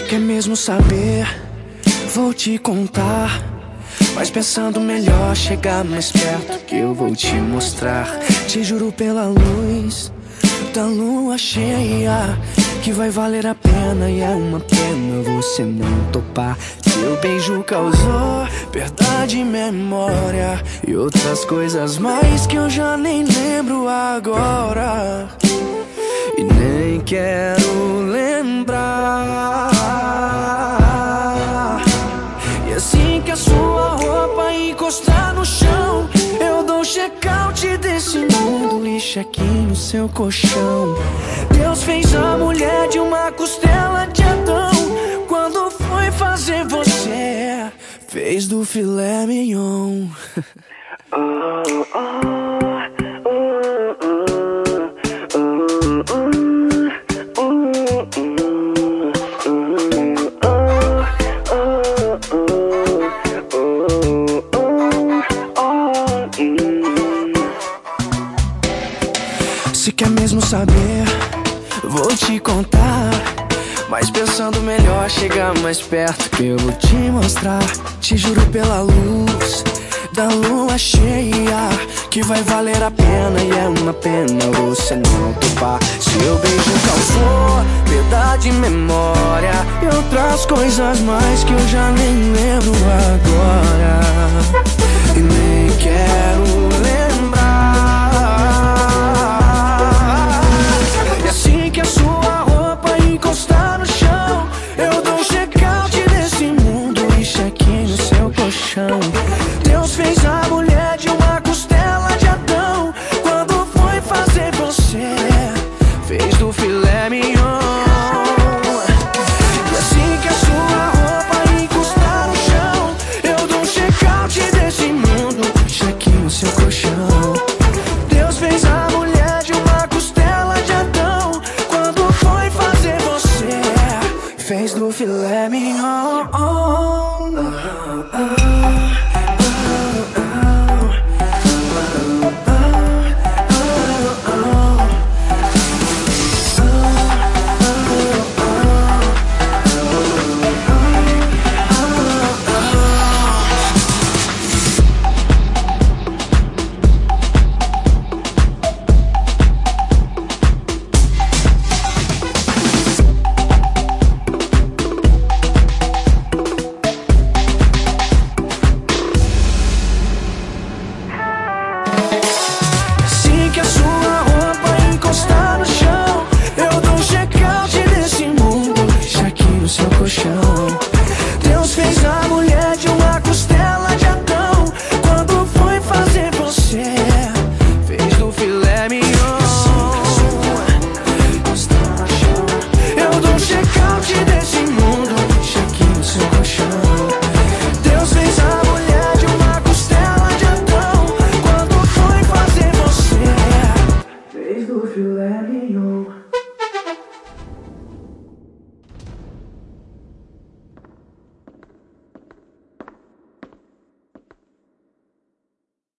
quer mesmo saber, vou te contar. Mas pensando melhor, chegar mais perto que eu vou te mostrar. Te juro pela luz da lua cheia que vai valer a pena e é uma pena você não topar. Seu beijo causou perda de memória e outras coisas mais que eu já nem lembro agora e nem quero lembrar. Mundo e check no seu colchão. Deus fez a mulher de uma costela de Adão. Quando foi fazer você, fez do filé mignon. oh, oh. Se quer mesmo saber, vou te contar. Mas pensando melhor, chegar mais perto que eu vou te mostrar. Te juro pela luz da lua cheia que vai valer a pena e é uma pena você não topar. Seu beijo causou perda de memória e outras coisas mais que eu já nem lembro agora. please do feel let me know. Oh,